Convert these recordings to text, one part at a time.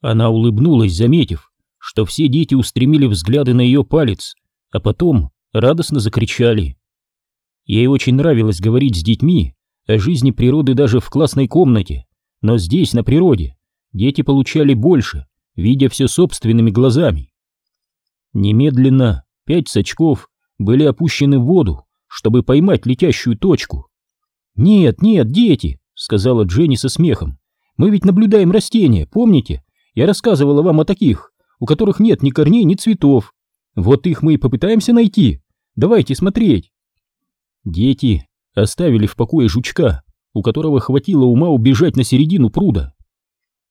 Она улыбнулась, заметив, что все дети устремили взгляды на ее палец, а потом радостно закричали. Ей очень нравилось говорить с детьми о жизни природы даже в классной комнате, но здесь, на природе, дети получали больше, видя все собственными глазами. Немедленно пять сачков были опущены в воду, чтобы поймать летящую точку. «Нет, нет, дети!» — сказала Дженни со смехом. «Мы ведь наблюдаем растения, помните? Я рассказывала вам о таких, у которых нет ни корней, ни цветов. Вот их мы и попытаемся найти. Давайте смотреть!» Дети оставили в покое жучка, у которого хватило ума убежать на середину пруда.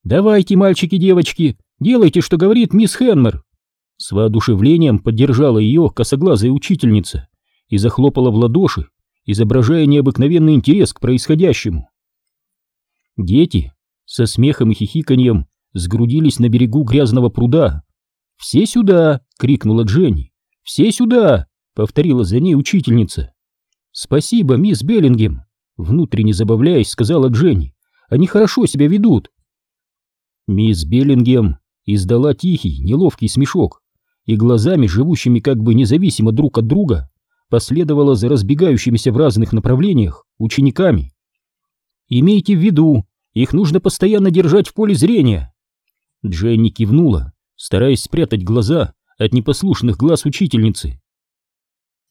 «Давайте, мальчики-девочки, делайте, что говорит мисс Хенмер!» С воодушевлением поддержала ее косоглазая учительница и захлопала в ладоши, изображая необыкновенный интерес к происходящему. Дети со смехом и хихиканьем сгрудились на берегу грязного пруда. «Все сюда!» — крикнула Дженни. «Все сюда!» — повторила за ней учительница. «Спасибо, мисс Беллингем!» — внутренне забавляясь, сказала Дженни. «Они хорошо себя ведут!» Мисс Беллингем издала тихий, неловкий смешок и глазами, живущими как бы независимо друг от друга, последовала за разбегающимися в разных направлениях учениками. «Имейте в виду, их нужно постоянно держать в поле зрения!» Дженни кивнула, стараясь спрятать глаза от непослушных глаз учительницы.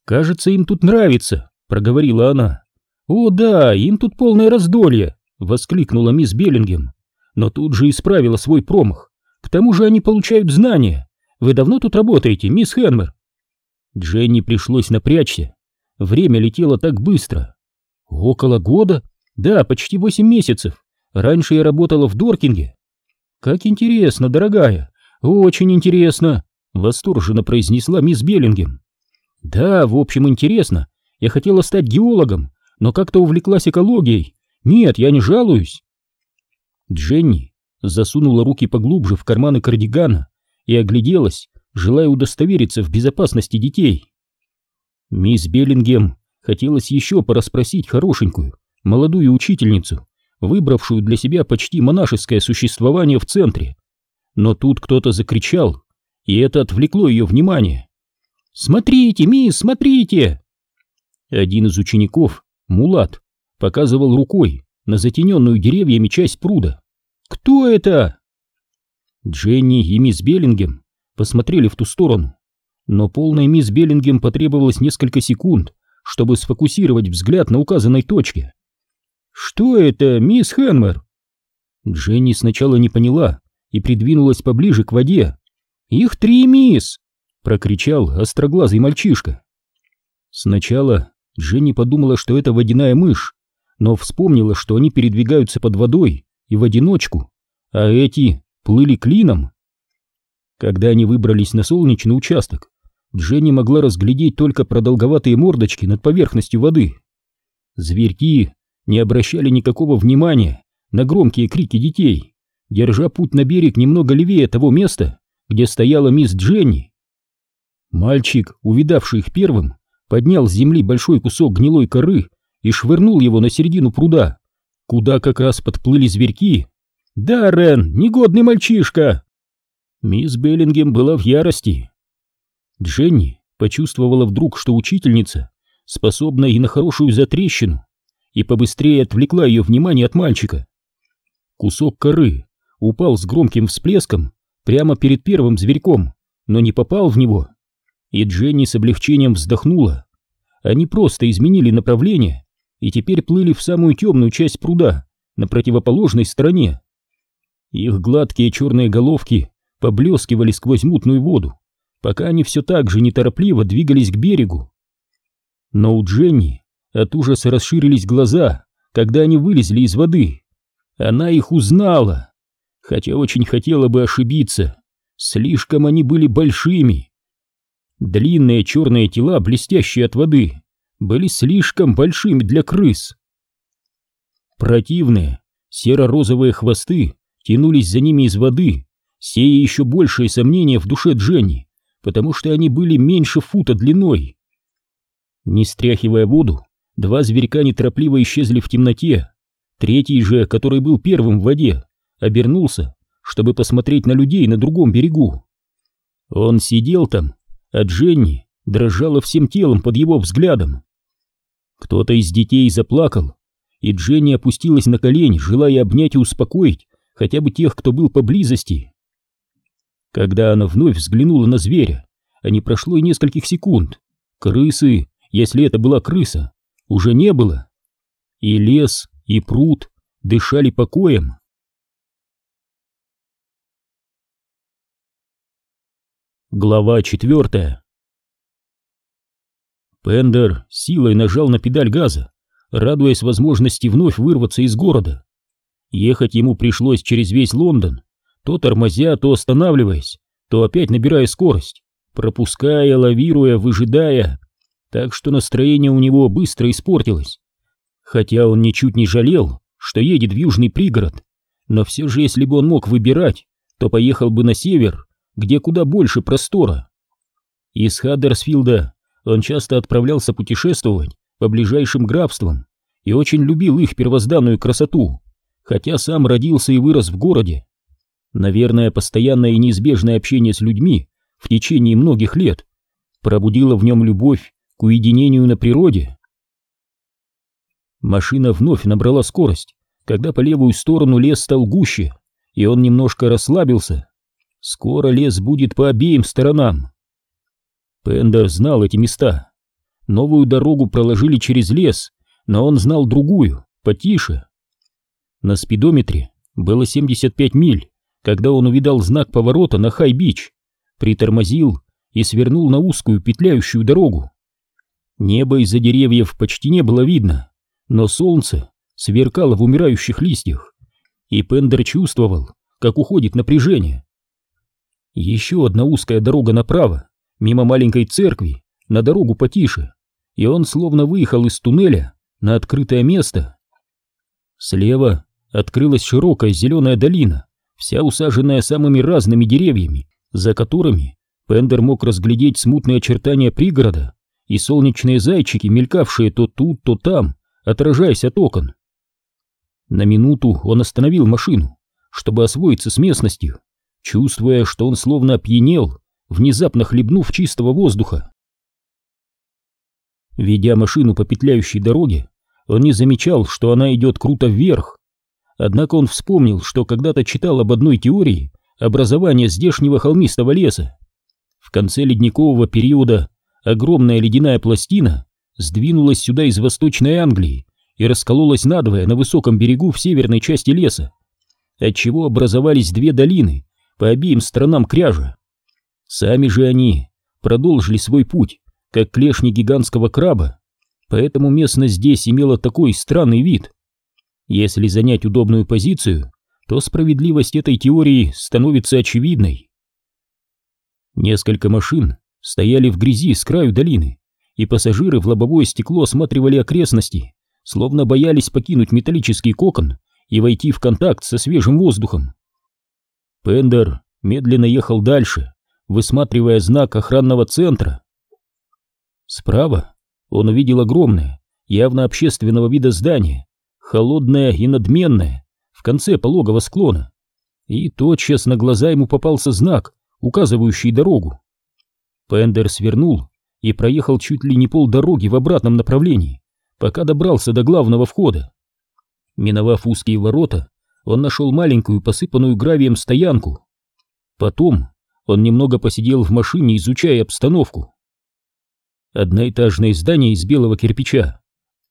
«Кажется, им тут нравится», — проговорила она. «О да, им тут полное раздолье!» — воскликнула мисс Беллингем, но тут же исправила свой промах. «К тому же они получают знания. Вы давно тут работаете, мисс Хенмер?» Дженни пришлось напрячься. Время летело так быстро. «Около года? Да, почти восемь месяцев. Раньше я работала в Доркинге». «Как интересно, дорогая! Очень интересно!» — восторженно произнесла мисс Беллингем. «Да, в общем, интересно. Я хотела стать геологом, но как-то увлеклась экологией. Нет, я не жалуюсь. Дженни засунула руки поглубже в карманы кардигана и огляделась, желая удостовериться в безопасности детей. Мисс Беллингем хотелось еще порасспросить хорошенькую, молодую учительницу, выбравшую для себя почти монашеское существование в центре. Но тут кто-то закричал, и это отвлекло ее внимание. «Смотрите, мисс, смотрите!» Один из учеников, Мулат, показывал рукой на затененную деревьями часть пруда. «Кто это?» Дженни и мисс Беллингем посмотрели в ту сторону, но полной мисс Беллингем потребовалось несколько секунд, чтобы сфокусировать взгляд на указанной точке. «Что это, мисс Хенмер?» Дженни сначала не поняла и придвинулась поближе к воде. «Их три, мисс!» — прокричал остроглазый мальчишка. Сначала Дженни подумала, что это водяная мышь, но вспомнила, что они передвигаются под водой и в одиночку, а эти плыли клином. Когда они выбрались на солнечный участок, Дженни могла разглядеть только продолговатые мордочки над поверхностью воды. Зверьки не обращали никакого внимания на громкие крики детей, держа путь на берег немного левее того места, где стояла мисс Дженни. Мальчик, увидавший их первым, поднял с земли большой кусок гнилой коры и швырнул его на середину пруда, куда как раз подплыли зверьки. «Да, Рен, негодный мальчишка!» Мисс Беллингем была в ярости. Дженни почувствовала вдруг, что учительница способна и на хорошую затрещину, и побыстрее отвлекла ее внимание от мальчика. Кусок коры упал с громким всплеском прямо перед первым зверьком, но не попал в него. И Дженни с облегчением вздохнула. Они просто изменили направление и теперь плыли в самую темную часть пруда, на противоположной стороне. Их гладкие черные головки поблескивали сквозь мутную воду, пока они все так же неторопливо двигались к берегу. Но у Дженни от ужаса расширились глаза, когда они вылезли из воды. Она их узнала, хотя очень хотела бы ошибиться. Слишком они были большими. Длинные черные тела, блестящие от воды, были слишком большими для крыс. Противные серо-розовые хвосты тянулись за ними из воды, сея еще большее сомнение в душе Дженни, потому что они были меньше фута длиной. Не стряхивая воду, два зверька неторопливо исчезли в темноте. Третий же, который был первым в воде, обернулся, чтобы посмотреть на людей на другом берегу. Он сидел там, а Дженни дрожала всем телом под его взглядом. Кто-то из детей заплакал, и Дженни опустилась на колени, желая обнять и успокоить хотя бы тех, кто был поблизости. Когда она вновь взглянула на зверя, а не прошло и нескольких секунд, крысы, если это была крыса, уже не было. И лес, и пруд дышали покоем. Глава четвертая Пендер силой нажал на педаль газа, радуясь возможности вновь вырваться из города. Ехать ему пришлось через весь Лондон, то тормозя, то останавливаясь, то опять набирая скорость, пропуская, лавируя, выжидая, так что настроение у него быстро испортилось. Хотя он ничуть не жалел, что едет в южный пригород, но все же если бы он мог выбирать, то поехал бы на север, где куда больше простора. Из Хаддерсфилда он часто отправлялся путешествовать по ближайшим графствам и очень любил их первозданную красоту, хотя сам родился и вырос в городе. Наверное, постоянное и неизбежное общение с людьми в течение многих лет пробудило в нем любовь к уединению на природе. Машина вновь набрала скорость, когда по левую сторону лес стал гуще, и он немножко расслабился. Скоро лес будет по обеим сторонам. Пендер знал эти места. Новую дорогу проложили через лес, но он знал другую, потише. На спидометре было 75 миль, когда он увидал знак поворота на Хай-Бич, притормозил и свернул на узкую петляющую дорогу. Неба из-за деревьев почти не было видно, но солнце сверкало в умирающих листьях, и Пендер чувствовал, как уходит напряжение. Еще одна узкая дорога направо, мимо маленькой церкви, на дорогу потише, и он словно выехал из туннеля на открытое место. Слева открылась широкая зеленая долина, вся усаженная самыми разными деревьями, за которыми Пендер мог разглядеть смутные очертания пригорода и солнечные зайчики, мелькавшие то тут, то там, отражаясь от окон. На минуту он остановил машину, чтобы освоиться с местностью, чувствуя, что он словно опьянел, внезапно хлебнув чистого воздуха. Ведя машину по петляющей дороге, он не замечал, что она идет круто вверх. Однако он вспомнил, что когда-то читал об одной теории образования здешнего холмистого леса. В конце ледникового периода огромная ледяная пластина сдвинулась сюда из Восточной Англии и раскололась надвое на высоком берегу в северной части леса, отчего образовались две долины по обеим сторонам кряжа. Сами же они продолжили свой путь, как клешни гигантского краба, поэтому местность здесь имела такой странный вид. Если занять удобную позицию, то справедливость этой теории становится очевидной. Несколько машин стояли в грязи с краю долины, и пассажиры в лобовое стекло осматривали окрестности, словно боялись покинуть металлический кокон и войти в контакт со свежим воздухом. Пендер медленно ехал дальше, высматривая знак охранного центра. Справа он увидел огромное, явно общественного вида здание, холодное и надменное, в конце пологого склона. И тотчас на глаза ему попался знак, указывающий дорогу. Пендер свернул и проехал чуть ли не полдороги в обратном направлении, пока добрался до главного входа. Миновав узкие ворота, он нашел маленькую посыпанную гравием стоянку. Потом он немного посидел в машине, изучая обстановку. Одноэтажные здания из белого кирпича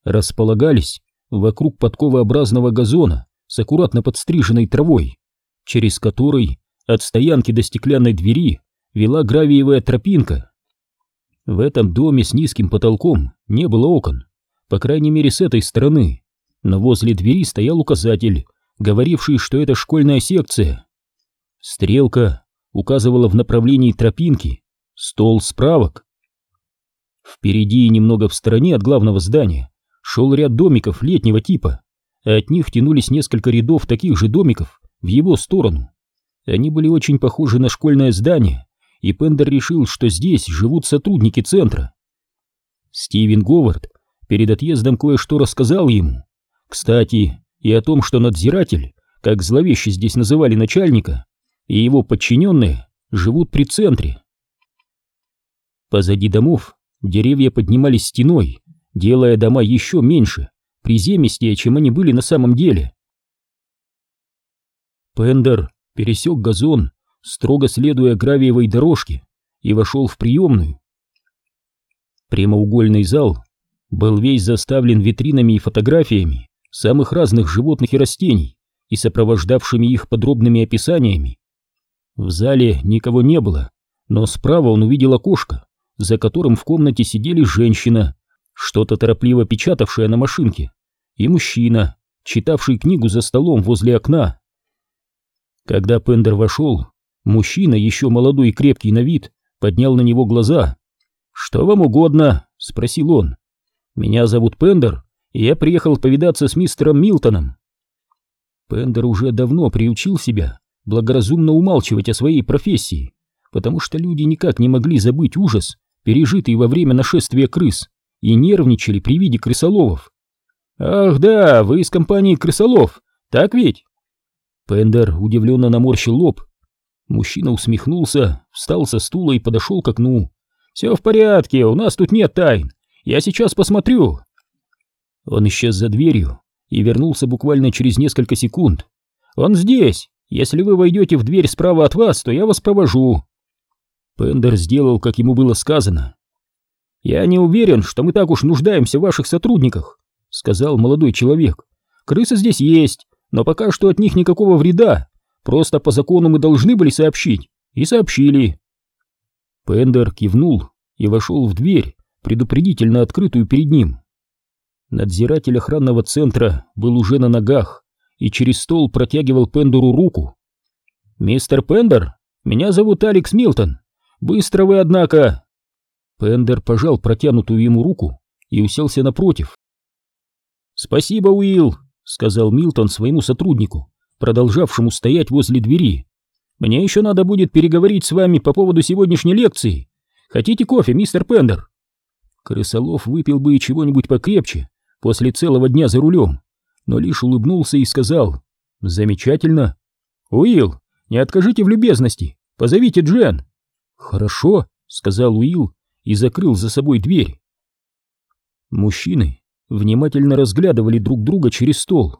располагались вокруг подковообразного газона с аккуратно подстриженной травой, через который от стоянки до стеклянной двери вела гравиевая тропинка. В этом доме с низким потолком не было окон, по крайней мере с этой стороны, но возле двери стоял указатель, говоривший, что это школьная секция. Стрелка указывала в направлении тропинки, стол справок. Впереди и немного в стороне от главного здания шел ряд домиков летнего типа, а от них тянулись несколько рядов таких же домиков в его сторону. Они были очень похожи на школьное здание, и Пендер решил, что здесь живут сотрудники центра. Стивен Говард перед отъездом кое-что рассказал ему. Кстати, и о том, что надзиратель как зловеще здесь называли начальника, и его подчиненные живут при центре. Позади домов деревья поднимались стеной, делая дома еще меньше, приземистее, чем они были на самом деле. Пендер пересек газон, строго следуя гравиевой дорожке, и вошел в приемную. Прямоугольный зал был весь заставлен витринами и фотографиями самых разных животных и растений и сопровождавшими их подробными описаниями. В зале никого не было, но справа он увидел окошко, за которым в комнате сидели женщина, что-то торопливо печатавшая на машинке, и мужчина, читавший книгу за столом возле окна. Когда Пендер вошел, мужчина, еще молодой и крепкий на вид, поднял на него глаза. «Что вам угодно?» — спросил он. «Меня зовут Пендер, и я приехал повидаться с мистером Милтоном». Пендер уже давно приучил себя благоразумно умалчивать о своей профессии, потому что люди никак не могли забыть ужас, пережитый во время нашествия крыс, и нервничали при виде крысоловов. «Ах да, вы из компании крысолов, так ведь?» Пендер удивленно наморщил лоб. Мужчина усмехнулся, встал со стула и подошел к окну. «Все в порядке, у нас тут нет тайн. Я сейчас посмотрю». Он исчез за дверью и вернулся буквально через несколько секунд. «Он здесь. Если вы войдете в дверь справа от вас, то я вас провожу». Пендер сделал, как ему было сказано. «Я не уверен, что мы так уж нуждаемся в ваших сотрудниках», — сказал молодой человек. «Крысы здесь есть, но пока что от них никакого вреда. Просто по закону мы должны были сообщить. И сообщили». Пендер кивнул и вошел в дверь, предупредительно открытую перед ним. Надзиратель охранного центра был уже на ногах и через стол протягивал Пендеру руку. «Мистер Пендер, меня зовут Алекс Милтон. Быстро вы, однако!» Пендер пожал протянутую ему руку и уселся напротив. «Спасибо, Уилл», — сказал Милтон своему сотруднику, продолжавшему стоять возле двери. «Мне еще надо будет переговорить с вами по поводу сегодняшней лекции. Хотите кофе, мистер Пендер?» Крысолов выпил бы и чего-нибудь покрепче после целого дня за рулем, но лишь улыбнулся и сказал «Замечательно». «Уилл, не откажите в любезности, позовите Джен». «Хорошо», — сказал Уилл и закрыл за собой дверь. Мужчины внимательно разглядывали друг друга через стол.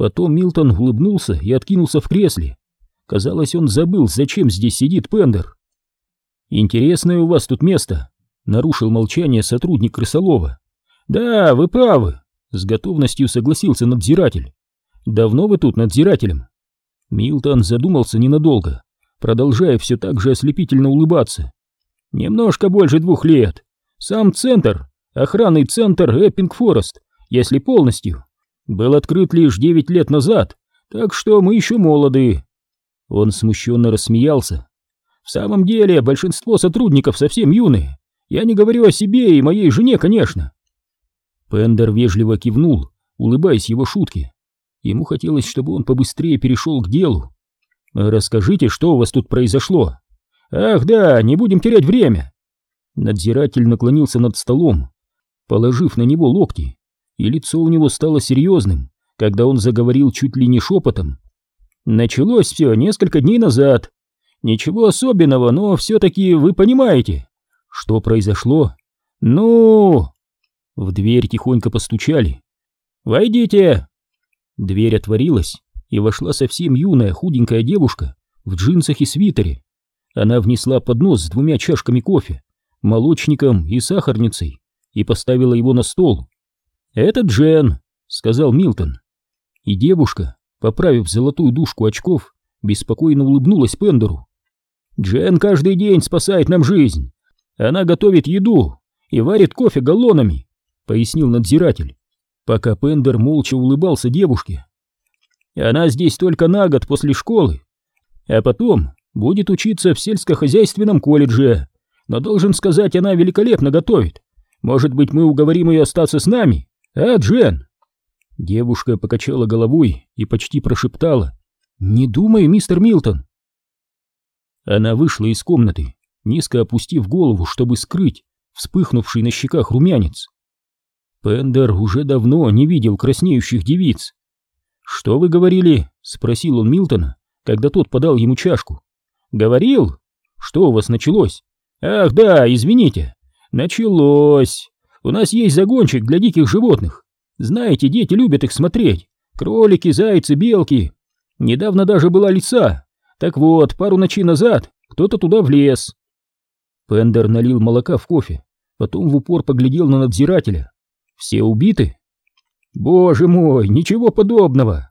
Потом Милтон улыбнулся и откинулся в кресле. Казалось, он забыл, зачем здесь сидит Пендер. «Интересное у вас тут место», — нарушил молчание сотрудник Крысолова. «Да, вы правы», — с готовностью согласился надзиратель. «Давно вы тут надзирателем?» Милтон задумался ненадолго продолжая все так же ослепительно улыбаться. «Немножко больше двух лет. Сам центр, охранный центр Эппинг Форест, если полностью, был открыт лишь девять лет назад, так что мы еще молоды». Он смущенно рассмеялся. «В самом деле, большинство сотрудников совсем юные. Я не говорю о себе и моей жене, конечно». Пендер вежливо кивнул, улыбаясь его шутке. Ему хотелось, чтобы он побыстрее перешел к делу. «Расскажите, что у вас тут произошло?» «Ах да, не будем терять время!» Надзиратель наклонился над столом, положив на него локти, и лицо у него стало серьезным, когда он заговорил чуть ли не шепотом. «Началось все несколько дней назад. Ничего особенного, но все-таки вы понимаете, что произошло. Ну...» В дверь тихонько постучали. «Войдите!» Дверь отворилась, и вошла совсем юная худенькая девушка в джинсах и свитере. Она внесла поднос с двумя чашками кофе, молочником и сахарницей и поставила его на стол. «Это Джен», — сказал Милтон. И девушка, поправив золотую дужку очков, беспокойно улыбнулась Пендеру. «Джен каждый день спасает нам жизнь. Она готовит еду и варит кофе галлонами», — пояснил надзиратель, пока Пендер молча улыбался девушке. Она здесь только на год после школы, а потом будет учиться в сельскохозяйственном колледже. Но должен сказать, она великолепно готовит. Может быть, мы уговорим ее остаться с нами? А, Джен?» Девушка покачала головой и почти прошептала. «Не думаю, мистер Милтон». Она вышла из комнаты, низко опустив голову, чтобы скрыть вспыхнувший на щеках румянец. Пендер уже давно не видел краснеющих девиц. «Что вы говорили?» — спросил он Милтона, когда тот подал ему чашку. «Говорил? Что у вас началось?» «Ах, да, извините. Началось. У нас есть загончик для диких животных. Знаете, дети любят их смотреть. Кролики, зайцы, белки. Недавно даже была лиса. Так вот, пару ночей назад кто-то туда влез». Пендер налил молока в кофе, потом в упор поглядел на надзирателя. «Все убиты?» «Боже мой, ничего подобного!»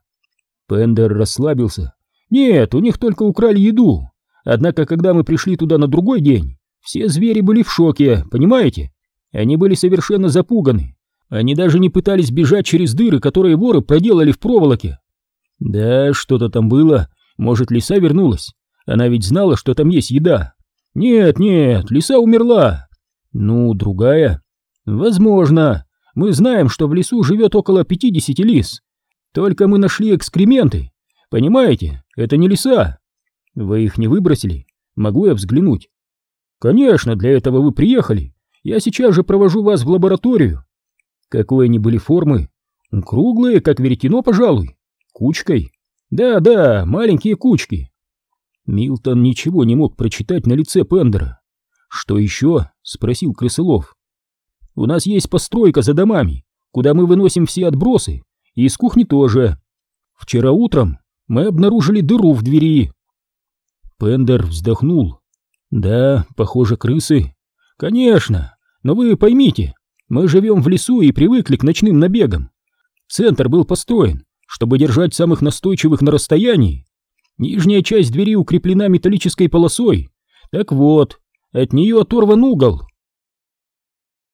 Пендер расслабился. «Нет, у них только украли еду. Однако, когда мы пришли туда на другой день, все звери были в шоке, понимаете? Они были совершенно запуганы. Они даже не пытались бежать через дыры, которые воры проделали в проволоке. Да, что-то там было. Может, лиса вернулась? Она ведь знала, что там есть еда. Нет, нет, лиса умерла. Ну, другая. Возможно. Мы знаем, что в лесу живет около 50 лис. Только мы нашли экскременты. Понимаете, это не лиса. Вы их не выбросили? Могу я взглянуть? Конечно, для этого вы приехали. Я сейчас же провожу вас в лабораторию. Какой они были формы? Круглые, как веретено, пожалуй. Кучкой. Да-да, маленькие кучки. Милтон ничего не мог прочитать на лице Пендера. «Что еще?» — спросил Крысылов. У нас есть постройка за домами, куда мы выносим все отбросы, и из кухни тоже. Вчера утром мы обнаружили дыру в двери. Пендер вздохнул. Да, похоже, крысы. Конечно, но вы поймите, мы живем в лесу и привыкли к ночным набегам. Центр был построен, чтобы держать самых настойчивых на расстоянии. Нижняя часть двери укреплена металлической полосой. Так вот, от нее оторван угол.